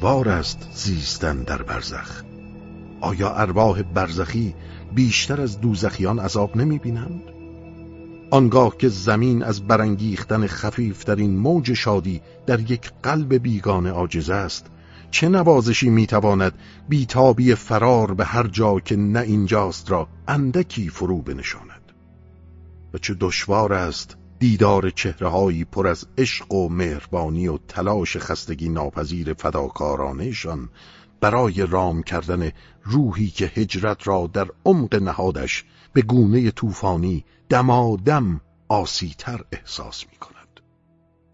دشوار است زیستن در برزخ آیا ارواح برزخی بیشتر از دوزخیان عذاب نمی بینند؟ آنگاه که زمین از برانگیختن خفیفترین موج شادی در یک قلب بیگانه عاجز است چه نوازشی می‌تواند بیتابی فرار به هر جا که نه اینجاست را اندکی فرو بنشاند و چه دشوار است دیدار چهرههایی پر از عشق و مهربانی و تلاش خستگی ناپذیر فداکارانهشان برای رام کردن روحی که هجرت را در عمق نهادش به گونه طوفانی دمادم آسیتر احساس می کند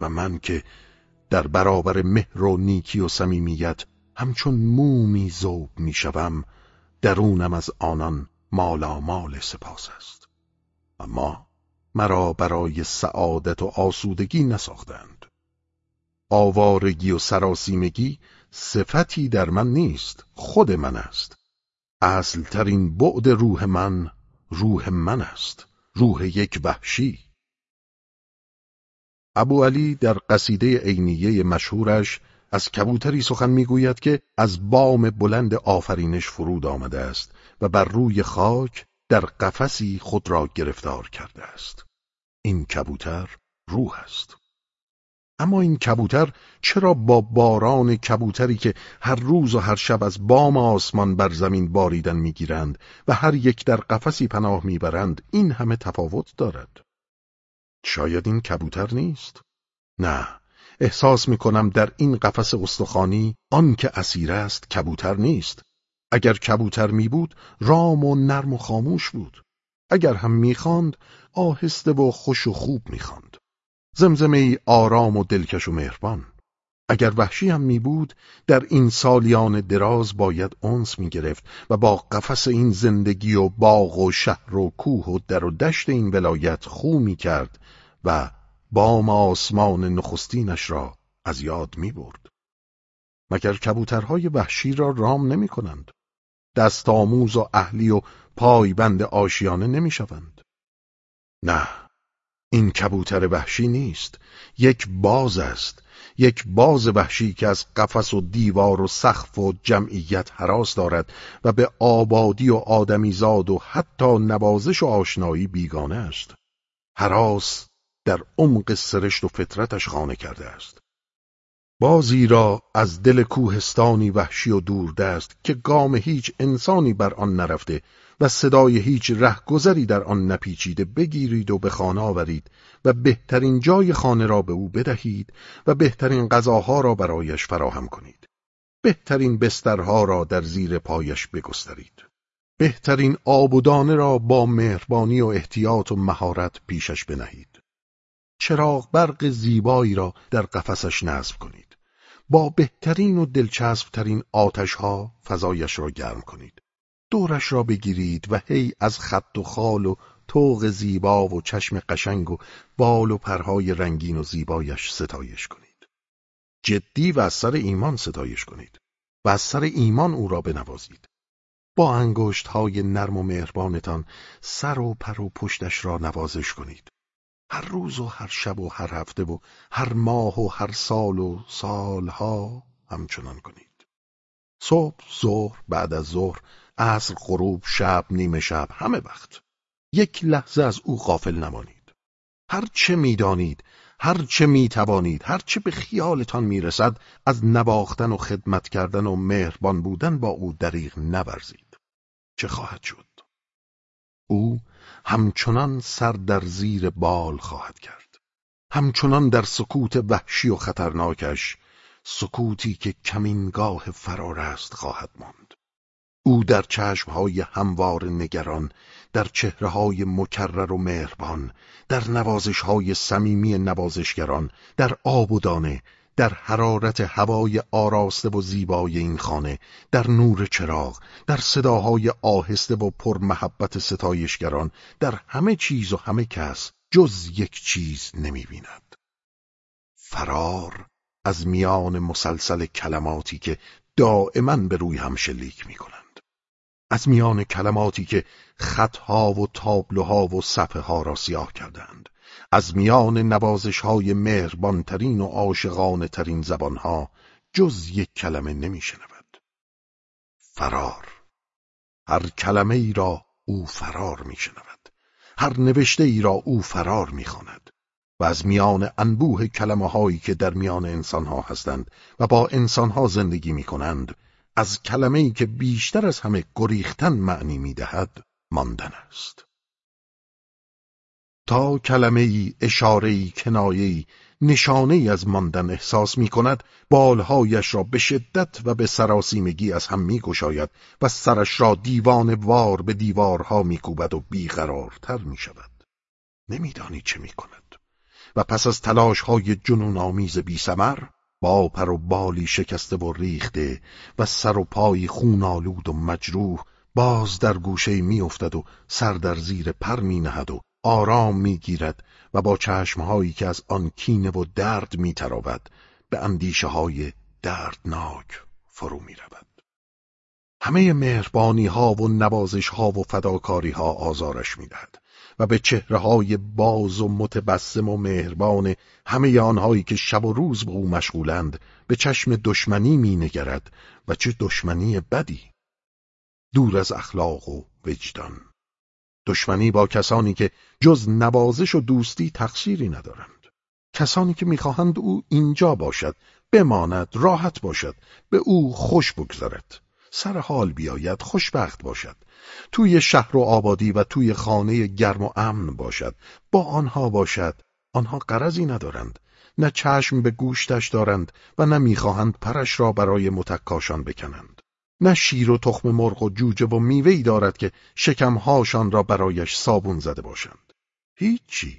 و من که در برابر مهر و نیکی و صمیمیت همچون مومی زوب می شوم درونم از آنان مالامال سپاس است. اما مرا برای سعادت و آسودگی نساختند. آوارگی و سراسیمگی صفتی در من نیست خود من است. اصلترین بعد روح من روح من است روح یک وحشی. ابو علی در قصیده عینیه مشهورش از کبوتری سخن می‌گوید که از بام بلند آفرینش فرود آمده است و بر روی خاک در قفسی خود را گرفتار کرده است. این کبوتر روح است. اما این کبوتر چرا با باران کبوتری که هر روز و هر شب از بام آسمان بر زمین باریدن می‌گیرند و هر یک در قفسی پناه می‌برند این همه تفاوت دارد. شاید این کبوتر نیست. نه احساس می‌کنم در این قفس استخوانی آن که اسیر است کبوتر نیست. اگر کبوتر می بود رام و نرم و خاموش بود. اگر هم می‌خواند آهسته و خوش و خوب می‌خواند زمزمه ای آرام و دلکش و مهربان اگر وحشی هم می بود در این سالیان دراز باید انس می گرفت و با قفس این زندگی و باغ و شهر و کوه و در و دشت این ولایت خو می کرد و بام آسمان نخستینش را از یاد می برد. مگر کبوترهای وحشی را رام نمی کنند. دست آموز و اهلی و پایبند آشیانه نمی شوند. نه. این کبوتر وحشی نیست. یک باز است. یک باز وحشی که از قفس و دیوار و سقف و جمعیت حراس دارد و به آبادی و آدمیزاد و حتی نوازش و آشنایی بیگانه است. حراس در عمق سرشت و فطرتش خانه کرده است. بازی را از دل کوهستانی وحشی و دوردست که گام هیچ انسانی بر آن نرفته و صدای هیچ رهگذری در آن نپیچیده بگیرید و به خانه آورید و بهترین جای خانه را به او بدهید و بهترین غذاها را برایش فراهم کنید. بهترین بسترها را در زیر پایش بگسترید. بهترین آب و دانه را با مهربانی و احتیاط و مهارت پیشش بنهید. چراغ برق زیبایی را در قفسش نصب کنید. با بهترین و دلچسبترین آتشها فضایش را گرم کنید. دورش را بگیرید و هی از خط و خال و توق زیبا و چشم قشنگ و بال و پرهای رنگین و زیبایش ستایش کنید. جدی و از سر ایمان ستایش کنید و از سر ایمان او را بنوازید. با انگشت های نرم و مهربانتان سر و پر و پشتش را نوازش کنید. هر روز و هر شب و هر هفته و هر ماه و هر سال و سالها همچنان کنید. صبح ظهر بعد از ظهر عصر غروب شب نیمه شب همه وقت. یک لحظه از او غافل نمانید. هر چه می‌دانید هر چه می‌توانید هر چه به خیالتان می‌رسد از نواختن و خدمت کردن و مهربان بودن با او دریغ نورزید. چه خواهد شد؟ او همچنان سر در زیر بال خواهد کرد. همچنان در سکوت وحشی و خطرناکش سکوتی که کمینگاه فرار است خواهد ماند. او در چشمهای هموار نگران در چهرههای مکرر و مهربان در نوازشهای صمیمی نوازشگران در آب و دانه در حرارت هوای آراسته و زیبای این خانه در نور چراغ در صداهای آهسته و پر محبت ستایشگران در همه چیز و همه کس جز یک چیز نمی بیند. فرار از میان مسلسل کلماتی که دائما به روی هم شلیک می کنند. از میان کلماتی که خطها و تابلوها و صفحه ها را سیاه کردند. از میان نوازش های مهربانترین و عاشقانه ترین زبانها جز یک کلمه نمیشنود. فرار. هر کلمه ای را او فرار میشنود. هر نوشته ای را او فرار می‌خواند. و از میان انبوه کلمه هایی که در میان انسان ها هستند و با انسان ها زندگی می کنند از کلمه ای که بیشتر از همه گریختن معنی می دهد ماندن است. تا کلمه ای اشاره ای کنایه ای نشانه ای از ماندن احساس می کند بالهایش را به شدت و به سراسیمگی از هم می گشاید و سرش را دیوان وار به دیوارها می کوبد و بیقرارتر می شود نمیدانی چه می کند و پس از تلاش های جنون آمیز بی سمر با پر و بالی شکسته و ریخته و سر و پای خون آلود و مجروح باز در گوشه می افتد و سر در زیر پر می نهد و آرام می گیرد و با چشمهایی که از آن کینه و درد می تراود به اندیشه های دردناک فرو می رود. همه مهربانی ها و نوازش ها و فداکاری ها آزارش می دهد. و به چهره های باز و متبسم و مهربان همه آنهایی که شب و روز به او مشغولند به چشم دشمنی می نگرد و چه دشمنی بدی دور از اخلاق و وجدان دشمنی با کسانی که جز نوازش و دوستی تقصیری ندارند. کسانی که می‌خواهند او اینجا باشد بماند راحت باشد به او خوش بگذرد. سر حال بیاید خوشبخت باشد. توی شهر و آبادی و توی خانه گرم و امن باشد. با آنها باشد. آنها قرضی ندارند. نه چشم به گوشتش دارند و نه می‌خواهند پرش را برای متکاشان بکنند. نه شیر و تخم مرغ و جوجه و میوهی دارد که شکمهاشان را برایش صابون زده باشند. هیچی.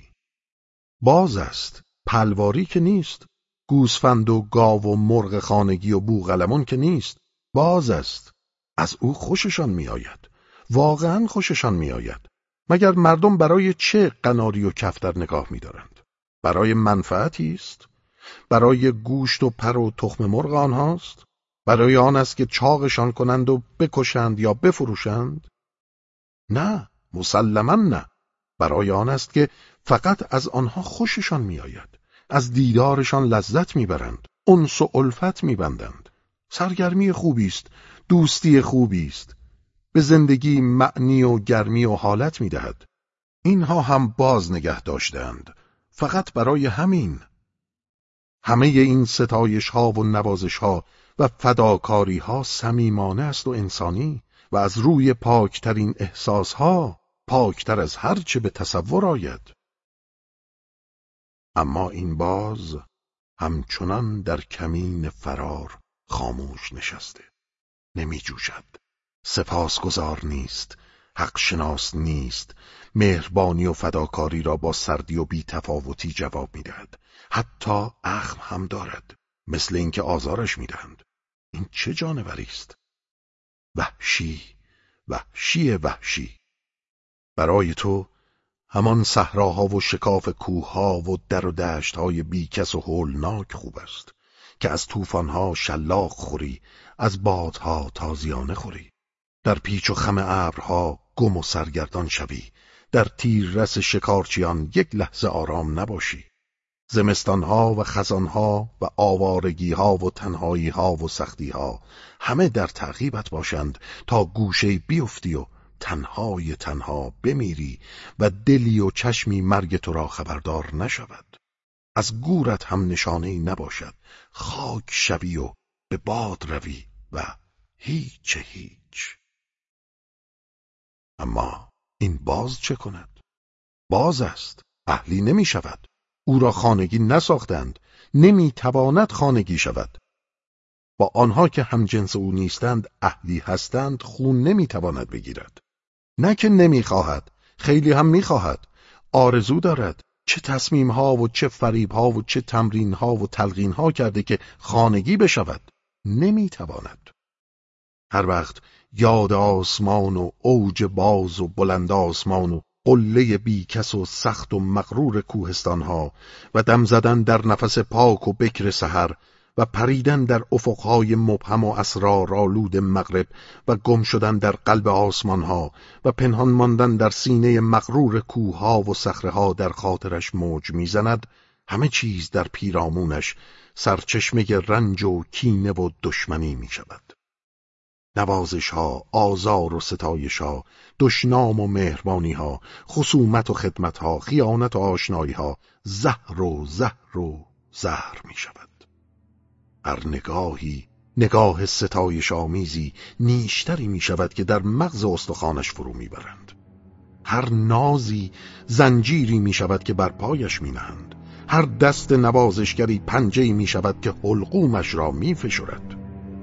باز است. پلواری که نیست. گوسفند و گاو و مرغ خانگی و بوغلمون که نیست. باز است. از او خوششان میآید. واقعا خوششان میآید. مگر مردم برای چه قناری و کفتر نگاه میدارند؟ برای منفعتی است. برای گوشت و پر و تخم مرغ آنهاست. برای آن است که چاقشان کنند و بکشند یا بفروشند؟ نه مسلما نه. برای آن است که فقط از آنها خوششان میآید. از دیدارشان لذت می‌برند. انس و الفت میبندند. سرگرمی خوبی است دوستی خوبی است. به زندگی معنی و گرمی و حالت می‌دهد. اینها هم باز نگه داشتند فقط برای همین. همه این ستایش ها و نوازش ها و فداکاری ها سمیمانه است و انسانی و از روی پاکترین احساس ها پاکتر از هر چه به تصور آید. اما این باز همچنان در کمین فرار خاموش نشسته. نمی جوشد سپاسگزار نیست. حق شناس نیست. مهربانی و فداکاری را با سردی و بیتفاوتی جواب می‌دهد. حتی اخم هم دارد. مثل اینکه آزارش می‌دهند. این چه جانوری است؟ وحشی وحشی وحشی. برای تو همان صحراها و شکاف کوهها و در و دشتهای بیکس و هولناک خوب است که از طوفانها شلاق خوری از بادها تازیانه خوری. در پیچ و خم ابرها گم و سرگردان شوی. در رس شکارچیان یک لحظه آرام نباشی. زمستانها و خزانها و آوارگیها و تنهاییها و سختیها همه در تعقیبت باشند تا گوشه بیفتی و تنهای تنها بمیری و دلی و چشمی مرگ تو را خبردار نشود. از گورت هم نشانه نباشد. خاک شوی و به باد روی و هیچ هیچ. اما این باز چه کند؟ باز است. اهلی نمی شود او را خانگی نساختند نمی تواند خانگی شود. با آنها که هم جنس او نیستند اهلی هستند خون نمی تواند بگیرد. نه که نمی خواهد خیلی هم می خواهد آرزو دارد چه تصمیم ها و چه فریب ها و چه تمرین ها و تلقین ها کرده که خانگی بشود. نمی تواند هر وقت یاد آسمان و اوج باز و بلند آسمان و قله بیکس و سخت و مغرور کوهستان ها و دم زدن در نفس پاک و بکر سحر و پریدن در افقهای مبهم و اسرارآلود مغرب و گم شدن در قلب آسمان ها و پنهان ماندن در سینه مغرور کوهها و ها در خاطرش موج می‌زند همه چیز در پیرامونش سرچشمه رنج و کینه و دشمنی می شود نوازش ها، آزار و ستایش ها، دشنام و مهربانی ها، خصومت و خدمت ها، خیانت و آشنایی ها، زهر و زهر و زهر می شود. هر نگاهی نگاه ستایش آمیزی نیشتری می شود که در مغز استخوانش فرو می برند. هر نازی زنجیری می شود که بر پایش می نهند. هر دست نوازشگری پنجه می شود که حلقومش را می فشرد.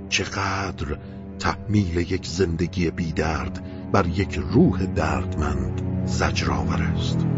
چقدر تحمیل یک زندگی بیدرد بر یک روح دردمند زجرآور است.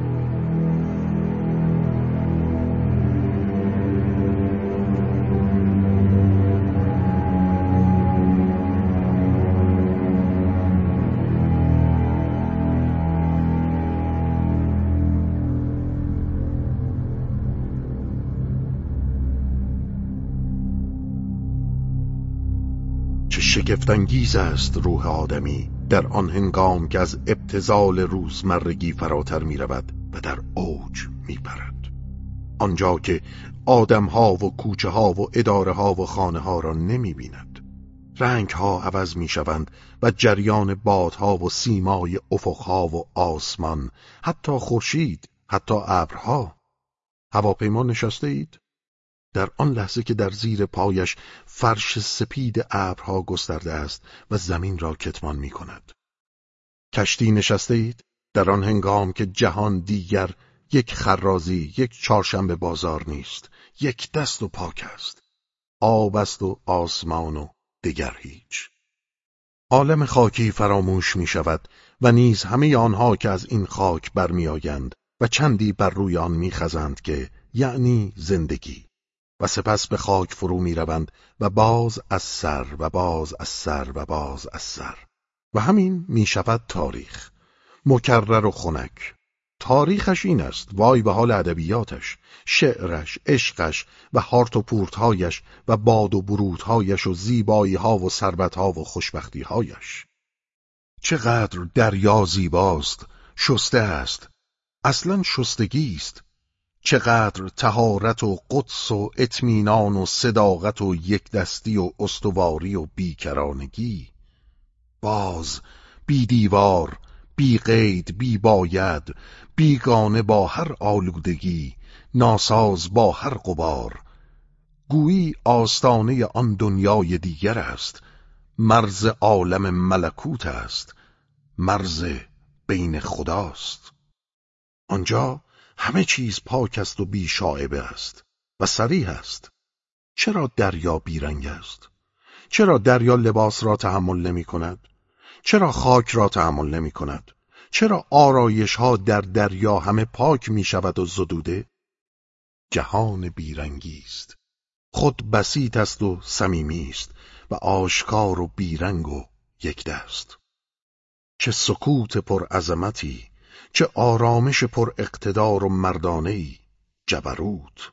شگفتانگیز است روح آدمی در آن هنگام که از ابتزال روزمرگی فراتر می رود و در اوج می پرد. آنجا که آدمها و کوچه ها و اداره ها و خانه ها را نمی بیند. رنگ ها عوض می شوند و جریان بادها و سیمای افقها و آسمان حتی خورشید حتی ابرها هواپیما نشسته اید؟ در آن لحظه که در زیر پایش فرش سپید ابرها گسترده است و زمین را کتمان می کند. کشتی نشسته اید؟ در آن هنگام که جهان دیگر یک خرازی یک چهارشنبه بازار نیست یک دست و پاک است. آب است و آسمان و دیگر هیچ. عالم خاکی فراموش می شود و نیز همه آنها که از این خاک برمیآیند و چندی بر روی آن میخزند که یعنی زندگی. و سپس به خاک فرو می روند و باز از سر و باز از سر و باز از سر. و همین می شود تاریخ. مکرر و خنک. تاریخش این است. وای به حال ادبیاتش شعرش عشقش و هارت و پورتهایش و باد و برودهایش و زیبایی ها و ثروت ها و خوشبختی هایش چقدر دریا زیباست شسته است. اصلا شستگی است. چقدر تهارت و قدس و اطمینان و صداقت و یکدستی و استواری و بیکرانگی. باز بی دیوار بی قید بی باید بیگانه با هر آلودگی ناساز با هر قبار گویی آستانه آن دنیای دیگر است مرز عالم ملکوت است مرز بین خداست. آنجا همه چیز پاک است و بی شاعبه است و سریح است. چرا دریا بیرنگ است؟ چرا دریا لباس را تحمل نمی کند؟ چرا خاک را تحمل نمی کند؟ چرا آرایش ها در دریا همه پاک می شود و زدوده؟ جهان بیرنگی است. خود بسیط است و صمیمی است و آشکار و بیرنگ و یک دست. چه سکوت پر عظمتی چه آرامش پر اقتدار و مردانه جبروت.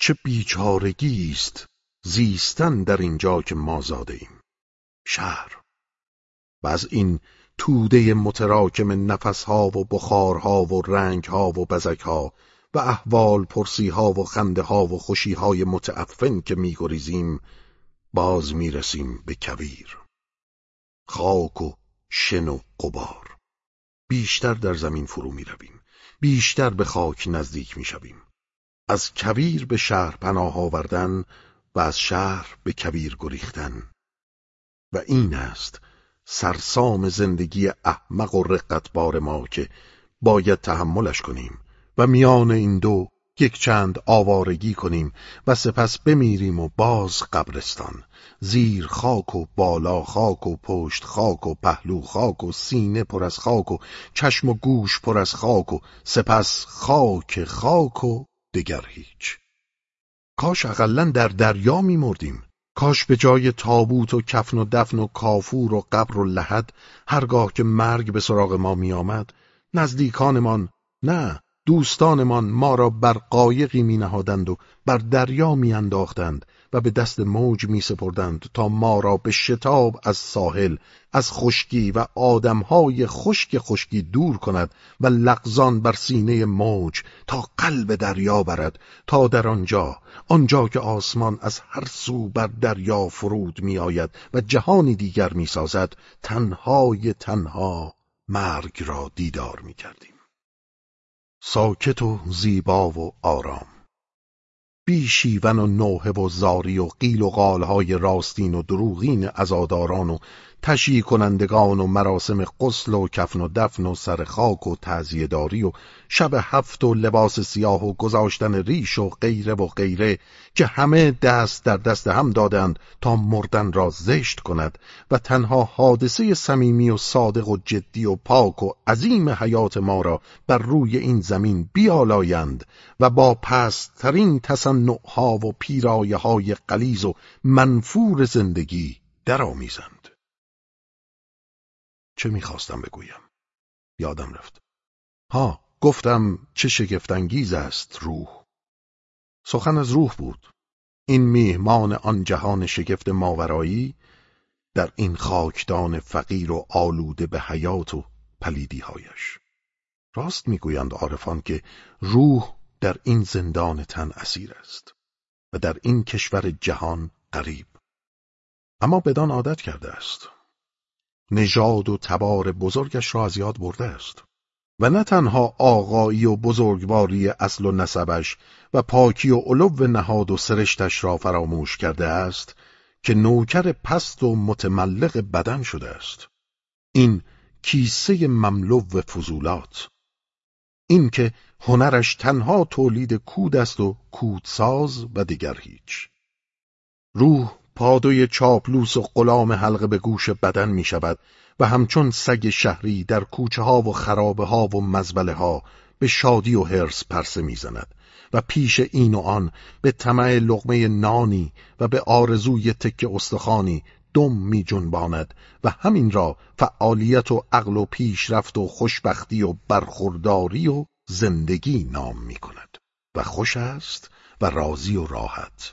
چه بیچارگی است زیستن در اینجا که ما زاده ایم. شهر. و از این توده متراکم نفسها و بخارها و رنگها و بزکها و احوال پرسیها و خنده ها و خوشیهای متعفن که میگریزیم باز می‌رسیم به کویر. خاک و شن و قبار بیشتر در زمین فرو می رویم. بیشتر به خاک نزدیک می شویم. از کویر به شهر پناه آوردن و از شهر به کویر گریختن و این است سرسام زندگی احمق و رقتبار ما که باید تحملش کنیم و میان این دو یک چند آوارگی کنیم و سپس بمیریم و باز قبرستان. زیر خاک و بالا خاک و پشت خاک و پهلو خاک و سینه پر از خاک و چشم و گوش پر از خاک و سپس خاک خاک و دگر هیچ. کاش اقلا در دریا میمردیم. کاش به جای تابوت و کفن و دفن و کافور و قبر و لحد هرگاه که مرگ به سراغ ما میآمد نزدیکانمان نه دوستانمان ما را بر قایقی می نهادند و بر دریا می انداختند و به دست موج می سپردند تا ما را به شتاب از ساحل از خشکی و آدمهای خشک خشکی دور کند و لغزان بر سینه موج تا قلب دریا برد تا در آنجا آنجا که آسمان از هر سو بر دریا فرود می آید و جهانی دیگر می سازد تنهای تنها مرگ را دیدار می کردیم. ساکت و زیبا و آرام. بی شیون و نوحه و زاری و قیل و قالهای راستین و دروغین ازاداران و تشییع کنندگان و مراسم قسل و کفن و دفن و سر خاک و داری و شب هفت و لباس سیاه و گذاشتن ریش و غیره و غیره که همه دست در دست هم دادند تا مردن را زشت کند و تنها حادثه صمیمی و صادق و جدی و پاک و عظیم حیات ما را بر روی این زمین بیالایند و با پستترین تصنعها و پیرایه های قلیز و منفور زندگی درآمیزند. چه می‌خواستم بگویم؟ یادم رفت. ها گفتم چه شگفتانگیز است روح. سخن از روح بود. این میهمان آن جهان شگفت ماورایی در این خاکدان فقیر و آلوده به حیات و پلیدیهایش. راست می‌گویند عارفان که روح در این زندان تن اسیر است و در این کشور جهان قریب اما بدان عادت کرده است. نژاد و تبار بزرگش را از یاد برده است. و نه تنها آقایی و بزرگواری اصل و نسبش و پاکی و علو نهاد و سرشتش را فراموش کرده است که نوکر پست و متملق بدن شده است. این کیسه مملو و فضولات. این که هنرش تنها تولید کود است و کودساز و دیگر هیچ. روح پادوی چاپلوس و غلام حلقه به گوش بدن می شود و همچون سگ شهری در کوچه ها و خرابه ها و مزبله ها به شادی و حرس پرسه می‌زند و پیش این و آن به طمع لغمه نانی و به آرزوی تک استخانی دم می جنباند و همین را فعالیت و عقل و پیشرفت و خوشبختی و برخورداری و زندگی نام می کند و خوش است و راضی و راحت.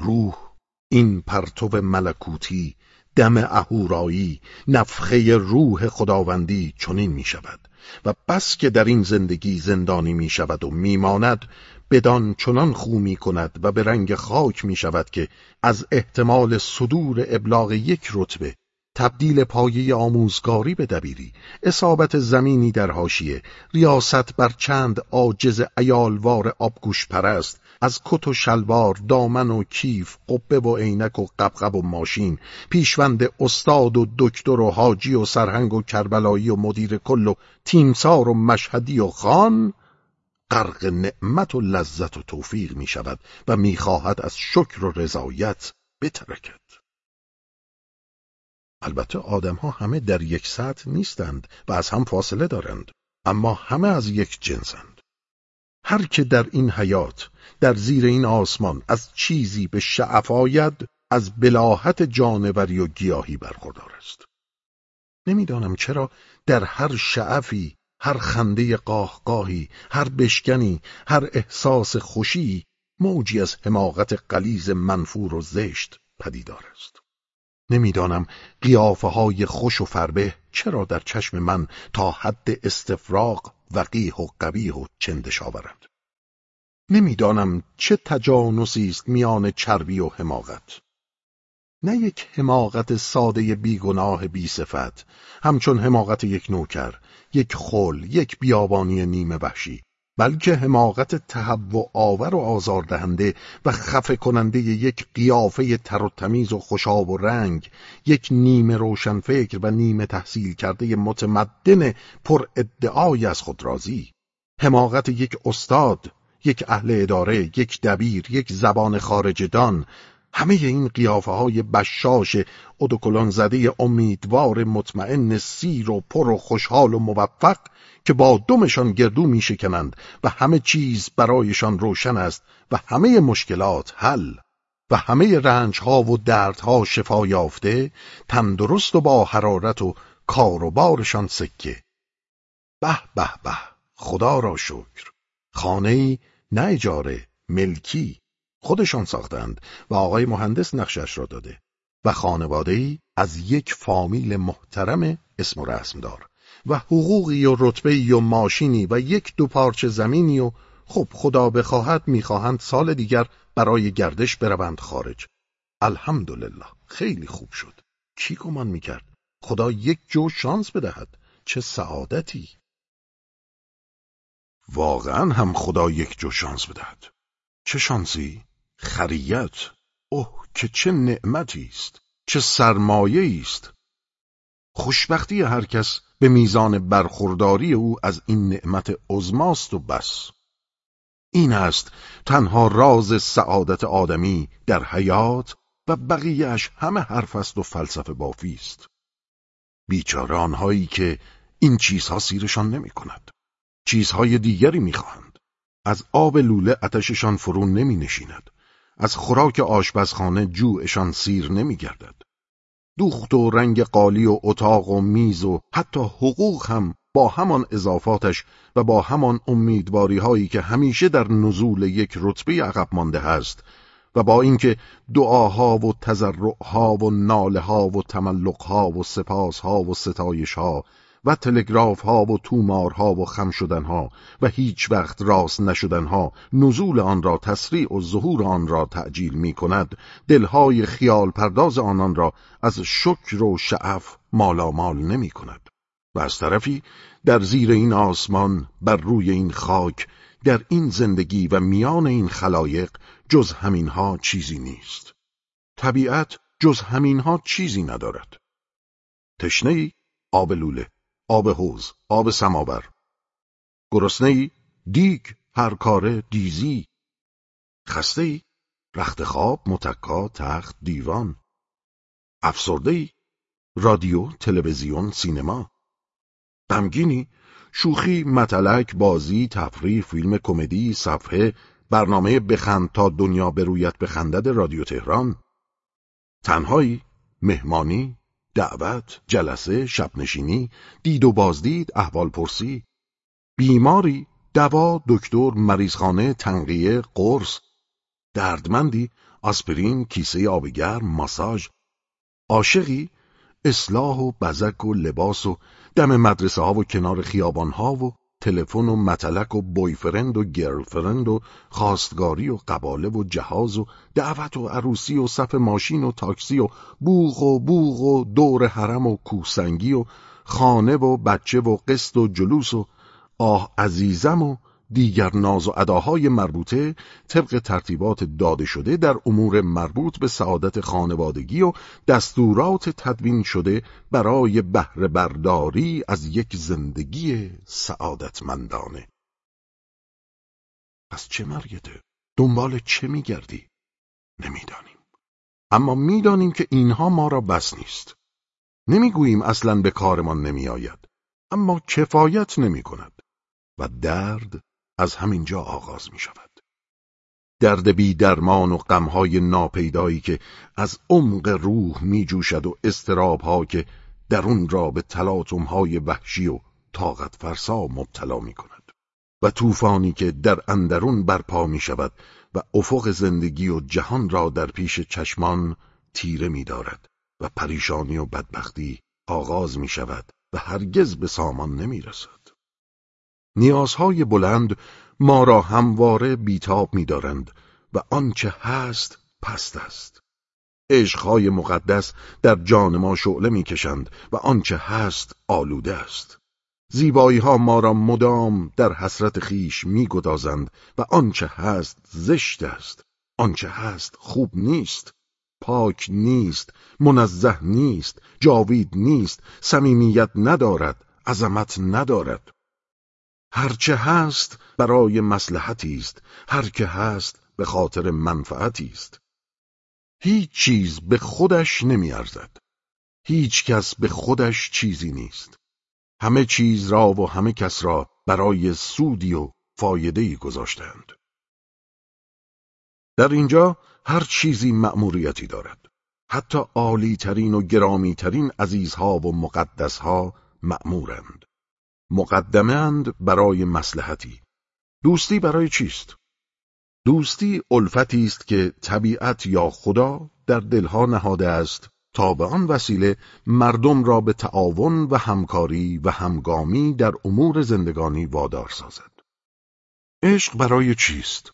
روح این پرتو ملکوتی دم اهورایی نفخه روح خداوندی چنین می شود و بس که در این زندگی زندانی می شود و میماند بدان چنان خو می کند و به رنگ خاک می شود که از احتمال صدور ابلاغ یک رتبه تبدیل پایه آموزگاری به دبیری اصابت زمینی در حاشیه ریاست بر چند عاجز ایالوار آبگوش پرست از کت و شلوار دامن و کیف قبه و عینک و قبقب و ماشین پیشوند استاد و دکتر و حاجی و سرهنگ و کربلایی و مدیر کل و تیمسار و مشهدی و خان غرق نعمت و لذت و توفیق می شود و می‌خواهد از شکر و رضایت بترکد. البته آدمها همه در یک سطح نیستند و از هم فاصله دارند اما همه از یک جنسند. هر که در این حیات در زیر این آسمان از چیزی به شعف آید از بلاحت جانوری و گیاهی برخوردار است. نمی‌دانم چرا در هر شعفی هر خنده قاهقاهی هر بشکنی هر احساس خوشی موجی از حماقت قلیز منفور و زشت پدیدار است. نمی‌دانم قیافه های خوش و فربه چرا در چشم من تا حد استفراغ وقیح و قبیح و چندش آورند. نمی‌دانم چه تجانسی است میان چربی و حماقت. نه یک حماقت ساده بیگناه بی صفت همچون حماقت یک نوکر یک خل یک بیابانی نیمه وحشی. بلکه حماقت تهوع آور و آزاردهنده و خفه کننده یک قیافه تر و تمیز و خوشاب و رنگ یک نیمه روشن فکر و نیمه تحصیل کرده متمدن پر ادعای از خود راضی. حماقت یک استاد یک اهل اداره یک دبیر یک زبان خارجدان همه این قیافه های بشاش ادوکلان زده امیدوار مطمئن سیر و پر و خوشحال و موفق که با دمشان گردو میشکنند و همه چیز برایشان روشن است و همه مشکلات حل و همه رنجها و دردها شفا یافته تندرست و با حرارت و کار و بارشان سکه. به به به خدا را شکر. خانه نه اجاره ملکی. خودشان ساختند و آقای مهندس نقشش را داده و خانواده از یک فامیل محترم اسم و رسم دار و حقوقی و رتبه و ماشینی و یک دو پارچه زمینی و خب خدا بخواهد می‌خواهند سال دیگر برای گردش بروند خارج. الحمدلله خیلی خوب شد. کی گمان می‌کرد؟ خدا یک جو شانس بدهد. چه سعادتی! واقعا هم خدا یک جو شانس بدهد. چه شانسی؟ خریت. اوه که چه نعمتی است چه سرمایه است. خوشبختی هر کس به میزان برخورداری او از این نعمت عظماست و بس. این است تنها راز سعادت آدمی در حیات و بقیهش همه حرف است و فلسفه بافی است. بیچاره آنهایی که این چیزها سیرشان نمی کند. چیزهای دیگری می‌خواهند از آب لوله اتششان فرو نمی نشیند. از خوراک آشپزخانه جوعشان سیر نمی گردد دوخت و رنگ قالی و اتاق و میز و حتی حقوق هم با همان اضافاتش و با همان امیدواری هایی که همیشه در نزول یک رتبه عقب مانده است و با اینکه دعاها و تزرعها و ناله ها و تملقها و سپاسها و ستایشها و تلگراف ها و تومارها و خم شدنها و هیچ وقت راست نشدنها نزول آن را تسریع و ظهور آن را تعجیل می کند دلهای خیال پرداز آنان را از شکر و شعف مالامال نمی کند و از طرفی در زیر این آسمان بر روی این خاک در این زندگی و میان این خلایق جز همینها چیزی نیست. طبیعت جز همینها چیزی ندارد. تشنه آب لوله. آب حوز آب سماور. گرسنه ای دیگ هر کاره دیزی. خسته ای رخت خواب متکا تخت دیوان. افسرده ای رادیو تلویزیون سینما. غمگینی شوخی متلک بازی تفریح فیلم کمدی صفحه برنامه بخند تا دنیا برویت بخندد رادیو تهران. تنهایی مهمانی دعوت جلسه شبنشینی دید و بازدید احوال پرسی. بیماری دوا دکتر مریضخانه تنقیه قرص دردمندی آسپرین کیسه آب گرم ماساژ. عاشقی اصلاح و بزک و لباس و دم مدرسه ها و کنار خیابان ها و تلفن و متلک و بویفرند و گرلفرند و خواستگاری و قباله و جهاز و دعوت و عروسی و صف ماشین و تاکسی و بوغ و بوغ و دور حرم و کوسنگی و خانه و بچه و قسط و جلوس و آه عزیزم و دیگر ناز و اداهای مربوطه طبق ترتیبات داده شده در امور مربوط به سعادت خانوادگی و دستورات تدوین شده برای بهره برداری از یک زندگی سعادتمندانه. پس چه مرگته؟ دنبال چه میگردی؟ نمی‌دانیم. اما می‌دانیم که اینها ما را بس نیست. نمی‌گوییم اصلا به کارمان نمیآید. اما کفایت نمی کند و درد از همینجا آغاز می شود. درد بی درمان و غمهای ناپیدایی که از عمق روح می جوشد و استرابها که درون را به تلاطمهای وحشی و طاقت فرسا مبتلا می کند و طوفانی که در اندرون برپا می شود و افق زندگی و جهان را در پیش چشمان تیره می دارد و پریشانی و بدبختی آغاز می شود و هرگز به سامان نمی رسد. نیازهای بلند ما را همواره بیتاب می‌دارند و آنچه هست پست است. عشقهای مقدس در جان ما شعله می‌کشند و آنچه هست آلوده است. زیبایی ها ما را مدام در حسرت خیش میگدازند و آنچه هست زشت است. آنچه هست خوب نیست. پاک نیست منزه نیست جاوید نیست صمیمیت ندارد عظمت ندارد. هرچه هست برای مسلحتی است هر که هست به خاطر منفعتی است. هیچ چیز به خودش نمیارزد. هیچ کس به خودش چیزی نیست. همه چیز را و همه کس را برای سودی و فایدهی گذاشتند در اینجا هر چیزی مأموریتی دارد. حتی عالی ترین و گرامی ترین عزیزها و مقدسها مأمورند. مقدمه اند برای مسلحتی دوستی برای چیست دوستی الفتی است که طبیعت یا خدا در دلها نهاده است تا به آن وسیله مردم را به تعاون و همکاری و همگامی در امور زندگانی وادار سازد. عشق برای چیست؟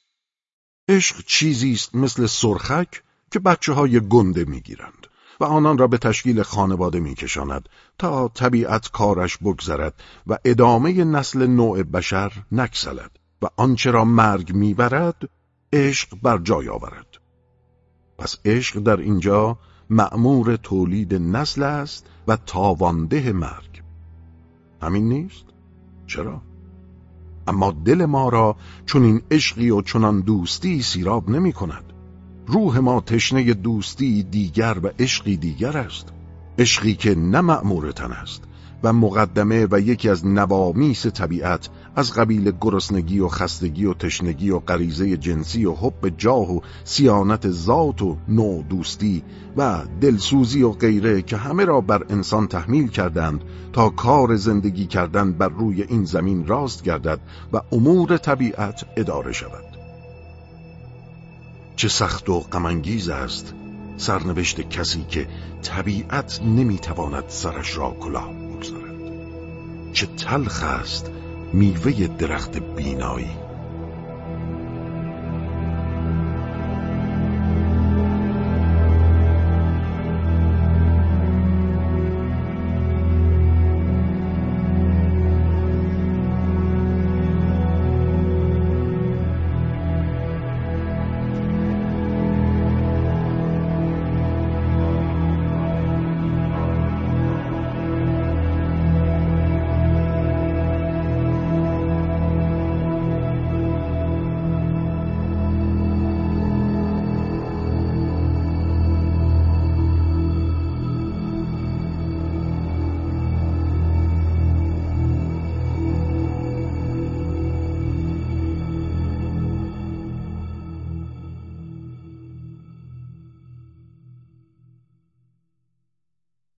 عشق چیزی است مثل سرخک که بچه های گنده می‌گیرند و آنان را به تشکیل خانواده میکشاند تا طبیعت کارش بگذرد و ادامه نسل نوع بشر نکسلد و آنچه را مرگ می‌برد عشق بر جای آورد پس عشق در اینجا معمور تولید نسل است و تاوانده مرگ همین نیست؟ چرا؟ اما دل ما را چون این عشقی و چنان دوستی سیراب نمی کند روح ما تشنه دوستی دیگر و عشقی دیگر است. عشقی که نه معمور تن است و مقدمه و یکی از نوامیس طبیعت از قبیل گرسنگی و خستگی و تشنگی و غریزه جنسی و حب جاه و سیانت ذات و نوع دوستی و دلسوزی و غیره که همه را بر انسان تحمیل کردند تا کار زندگی کردن بر روی این زمین راست گردد و امور طبیعت اداره شود. چه سخت و غمانگیز است سرنوشت کسی که طبیعت نمی‌تواند سرش را کلاه بگذارد. چه تلخ است میوه درخت بینایی.